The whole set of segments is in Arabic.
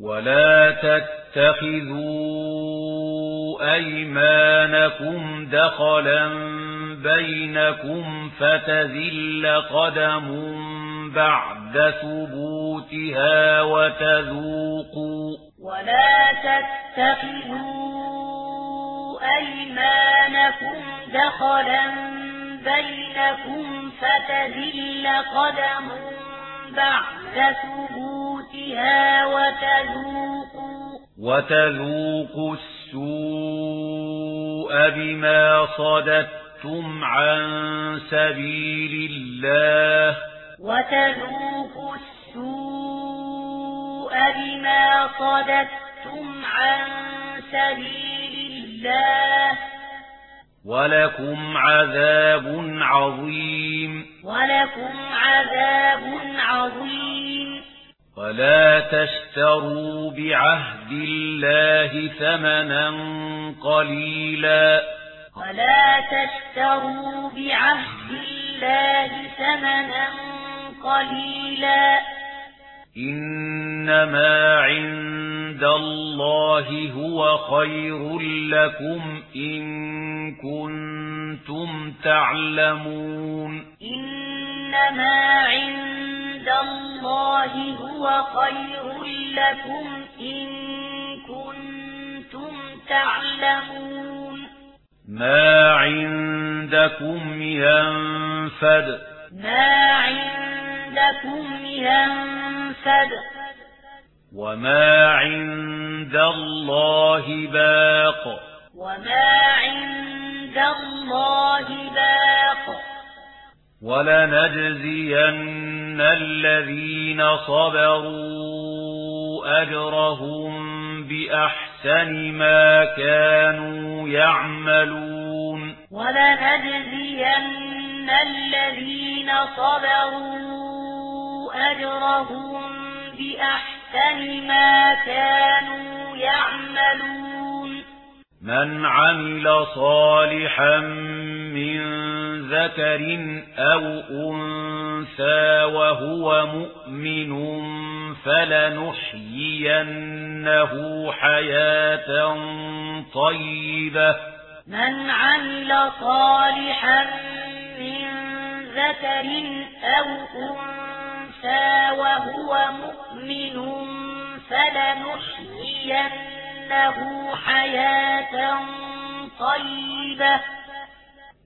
ولا تتخذوا أيمانكم دخلا بينكم فتذل قدم بعد ثبوتها وتذوقوا ولا تتخذوا أيمانكم دخلا بينكم فتذل قدم بعد ثبوتها فِيهَا وَتَذُوقُوا وَتَذُوقُوا السُّوءَ بِمَا صَدَدتُّمْ عَن سَبِيلِ اللَّهِ. وَتَذُوقُوا السُّوءَ بِمَا صَدَدتُّمْ عَن سَبِيلِ اللَّهِ. وَلَكُمْ عَذَابٌ عَظِيمٌ. وَلَكُمْ عَذَابٌ عَظِيمٌ. ولا تشتروا بعهد الله ثمنا قليلا ولا تشتروا بعهد الله ثمنا قليلا إنما عند الله هو خير لكم إن كنتم تعلمون إنما عند عند الله هو خير لكم إن كنتم تعلمون. ما عندكم ينفد. ما عندكم ينفد. وما عند الله باق. وما عند الله باق. ولنجزين إِنَّ الَّذِينَ صَبَرُوا أَجْرَهُمْ بِأَحْسَنِ مَا كَانُوا يَعْمَلُونَ وَلَا وَلَنَجْزِيَنَّ الَّذِينَ صَبَرُوا أَجْرَهُمْ بِأَحْسَنِ مَا كَانُوا يَعْمَلُونَ مَنْ عَمِلَ صَالِحًا مِنْ ذكر أو أنثى وهو مؤمن فلنحيينه حياة طيبة من عمل صالحا من ذكر أو أنثى وهو مؤمن فلنحيينه حياة طيبة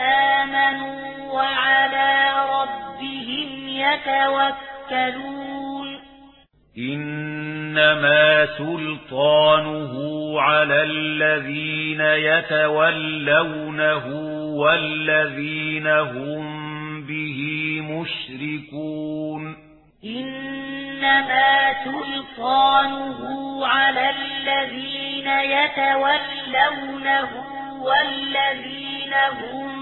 آمنوا وعلى ربهم يتوكلون. إنما سلطانه على الذين يتولونه والذين هم به مشركون. إنما سلطانه على الذين يتولونه والذين هم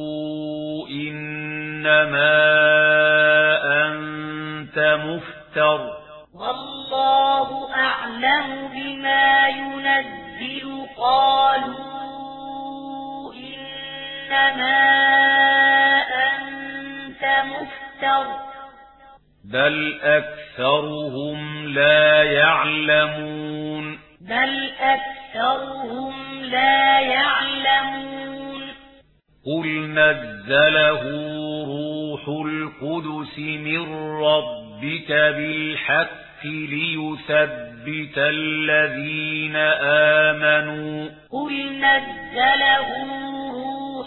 إنما أنت مفتر. والله أعلم بما ينزل قالوا إنما أنت مفتر. بل أكثرهم لا يعلمون. بل أكثرهم لا يعلمون. قل نزله روح القدس من ربك بالحق ليثبت الذين آمنوا قل نزله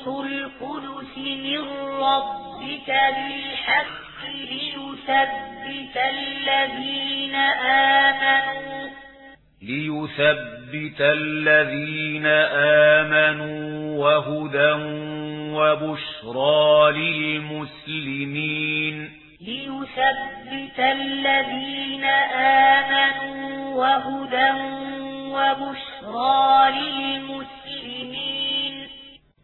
روح القدس من ربك بالحق ليثبت الذين آمنوا ليثبت الذين آمنوا وهدى وبشرى للمسلمين. ليثبت الذين آمنوا وهدى وبشرى للمسلمين.